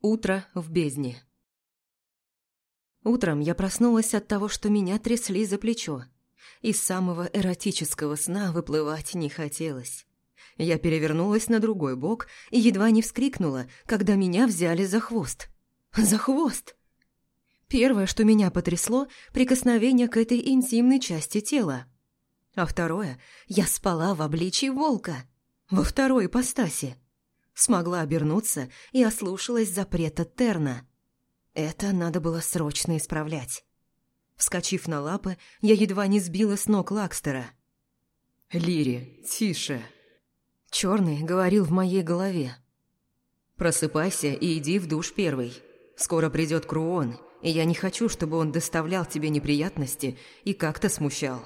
Утро в бездне. Утром я проснулась от того, что меня трясли за плечо. Из самого эротического сна выплывать не хотелось. Я перевернулась на другой бок и едва не вскрикнула, когда меня взяли за хвост. За хвост! Первое, что меня потрясло – прикосновение к этой интимной части тела. А второе – я спала в обличии волка. Во второй ипостаси смогла обернуться и ослушалась запрета Терна. Это надо было срочно исправлять. Вскочив на лапы, я едва не сбила с ног Лакстера. «Лири, тише!» Черный говорил в моей голове. «Просыпайся и иди в душ первый. Скоро придет Круон, и я не хочу, чтобы он доставлял тебе неприятности и как-то смущал».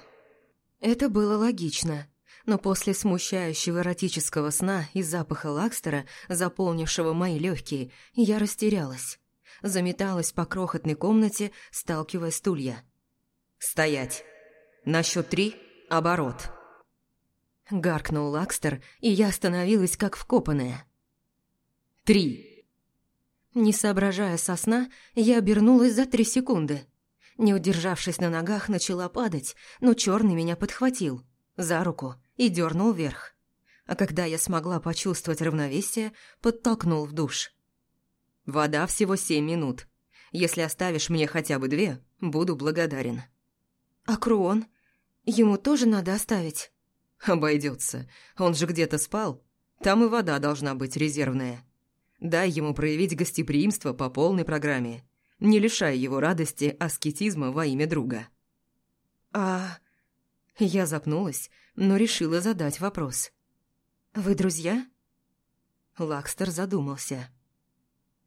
Это было логично но после смущающего эротического сна и запаха Лакстера, заполнившего мои легкие, я растерялась. Заметалась по крохотной комнате, сталкивая стулья. «Стоять! На счет три – оборот!» Гаркнул Лакстер, и я остановилась как вкопанная. «Три!» Не соображая со сна, я обернулась за три секунды. Не удержавшись на ногах, начала падать, но черный меня подхватил. За руку и дернул вверх. А когда я смогла почувствовать равновесие, подтолкнул в душ. «Вода всего семь минут. Если оставишь мне хотя бы две, буду благодарен». «А Круон? Ему тоже надо оставить?» «Обойдется. Он же где-то спал. Там и вода должна быть резервная. Дай ему проявить гостеприимство по полной программе. Не лишай его радости аскетизма во имя друга». «А...» Я запнулась, но решила задать вопрос. «Вы друзья?» Лакстер задумался.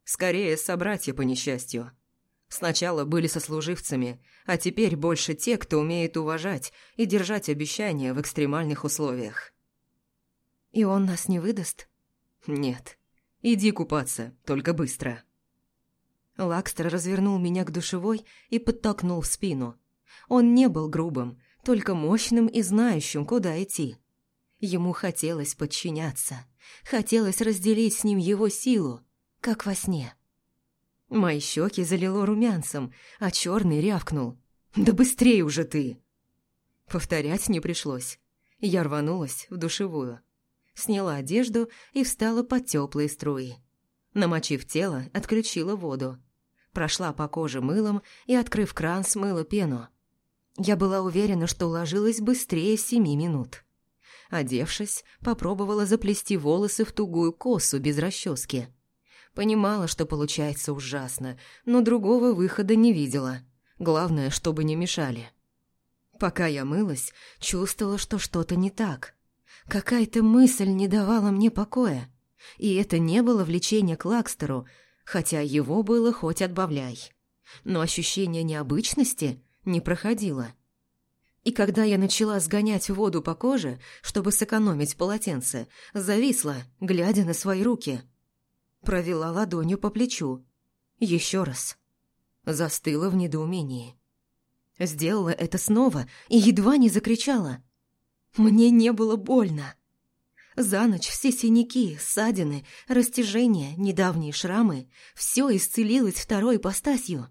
«Скорее, собратья по несчастью. Сначала были сослуживцами, а теперь больше те, кто умеет уважать и держать обещания в экстремальных условиях». «И он нас не выдаст?» «Нет. Иди купаться, только быстро». Лакстер развернул меня к душевой и подтолкнул в спину. Он не был грубым, только мощным и знающим, куда идти. Ему хотелось подчиняться, хотелось разделить с ним его силу, как во сне. Мои щеки залило румянцем, а черный рявкнул. «Да быстрее уже ты!» Повторять не пришлось. Я рванулась в душевую. Сняла одежду и встала под теплые струи. Намочив тело, отключила воду. Прошла по коже мылом и, открыв кран, смыла пену. Я была уверена, что уложилась быстрее семи минут. Одевшись, попробовала заплести волосы в тугую косу без расчески. Понимала, что получается ужасно, но другого выхода не видела. Главное, чтобы не мешали. Пока я мылась, чувствовала, что что-то не так. Какая-то мысль не давала мне покоя. И это не было влечение к Лакстеру, хотя его было хоть отбавляй. Но ощущение необычности не проходила. И когда я начала сгонять воду по коже, чтобы сэкономить полотенце, зависла, глядя на свои руки. Провела ладонью по плечу. Еще раз. Застыла в недоумении. Сделала это снова и едва не закричала. Мне не было больно. За ночь все синяки, ссадины, растяжения, недавние шрамы – все исцелилось второй ипостасью.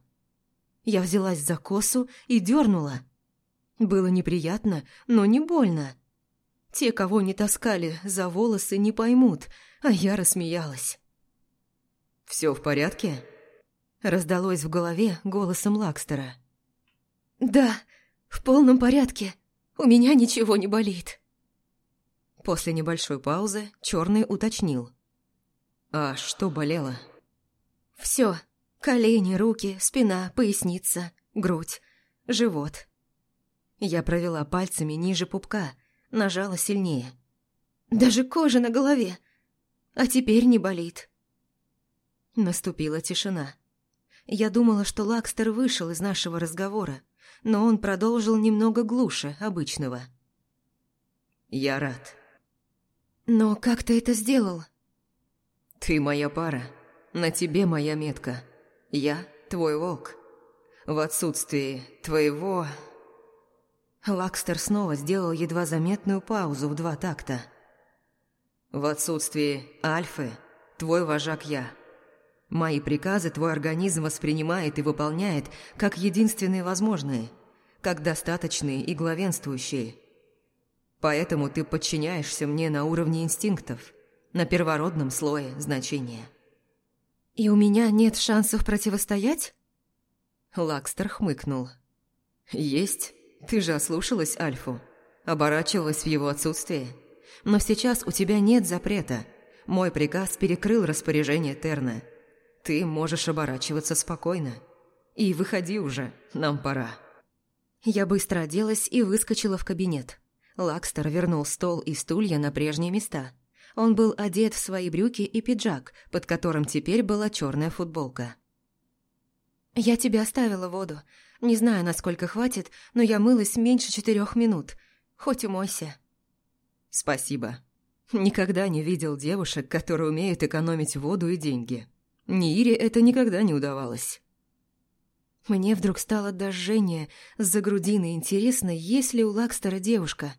Я взялась за косу и дернула. Было неприятно, но не больно. Те, кого не таскали за волосы, не поймут, а я рассмеялась. «Все в порядке?» Раздалось в голове голосом Лакстера. «Да, в полном порядке. У меня ничего не болит». После небольшой паузы черный уточнил. «А что болело?» «Все. Колени, руки, спина, поясница, грудь, живот. Я провела пальцами ниже пупка, нажала сильнее. Даже кожа на голове. А теперь не болит. Наступила тишина. Я думала, что Лакстер вышел из нашего разговора, но он продолжил немного глуше обычного. «Я рад». «Но как ты это сделал?» «Ты моя пара. На тебе моя метка. Я твой волк. В отсутствии твоего...» Лакстер снова сделал едва заметную паузу в два такта. «В отсутствии Альфы, твой вожак я. Мои приказы твой организм воспринимает и выполняет как единственные возможные, как достаточные и главенствующие. Поэтому ты подчиняешься мне на уровне инстинктов, на первородном слое значения. «И у меня нет шансов противостоять?» Лакстер хмыкнул. «Есть. Ты же ослушалась Альфу. Оборачивалась в его отсутствие. Но сейчас у тебя нет запрета. Мой приказ перекрыл распоряжение Терна. Ты можешь оборачиваться спокойно. И выходи уже, нам пора». Я быстро оделась и выскочила в кабинет. Лакстер вернул стол и стулья на прежние места. Он был одет в свои брюки и пиджак, под которым теперь была черная футболка. «Я тебе оставила воду. Не знаю, насколько хватит, но я мылась меньше четырех минут. Хоть умойся». «Спасибо. Никогда не видел девушек, которые умеют экономить воду и деньги. Ниире это никогда не удавалось». Мне вдруг стало дожжение за грудиной интересно, есть ли у Лакстера девушка.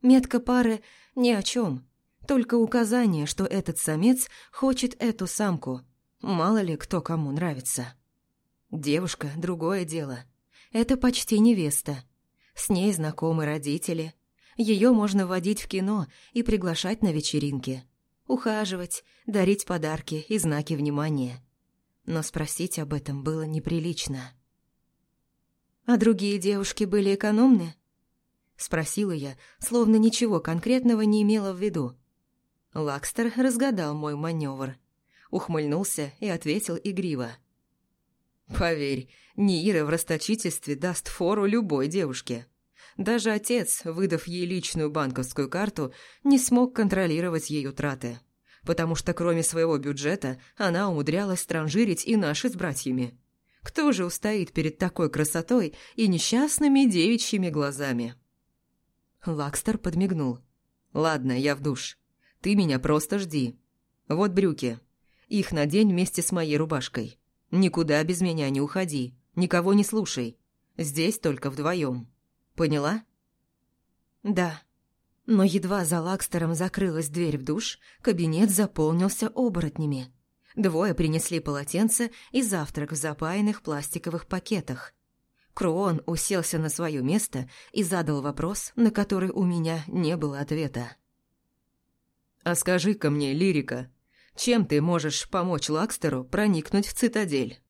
Метка пары ни о чем, только указание, что этот самец хочет эту самку. Мало ли кто кому нравится. Девушка – другое дело. Это почти невеста. С ней знакомы родители. Ее можно водить в кино и приглашать на вечеринки. Ухаживать, дарить подарки и знаки внимания. Но спросить об этом было неприлично. «А другие девушки были экономны?» Спросила я, словно ничего конкретного не имела в виду. Лакстер разгадал мой маневр. Ухмыльнулся и ответил игриво. «Поверь, Ниира в расточительстве даст фору любой девушке. Даже отец, выдав ей личную банковскую карту, не смог контролировать ее траты, потому что кроме своего бюджета она умудрялась транжирить и наши с братьями. Кто же устоит перед такой красотой и несчастными девичьими глазами? Лакстер подмигнул. «Ладно, я в душ. Ты меня просто жди. Вот брюки. Их надень вместе с моей рубашкой. Никуда без меня не уходи, никого не слушай. Здесь только вдвоем. Поняла?» «Да». Но едва за Лакстером закрылась дверь в душ, кабинет заполнился оборотнями. Двое принесли полотенце и завтрак в запаянных пластиковых пакетах. Круон уселся на свое место и задал вопрос, на который у меня не было ответа. «А скажи-ка мне, Лирика, чем ты можешь помочь Лакстеру проникнуть в цитадель?»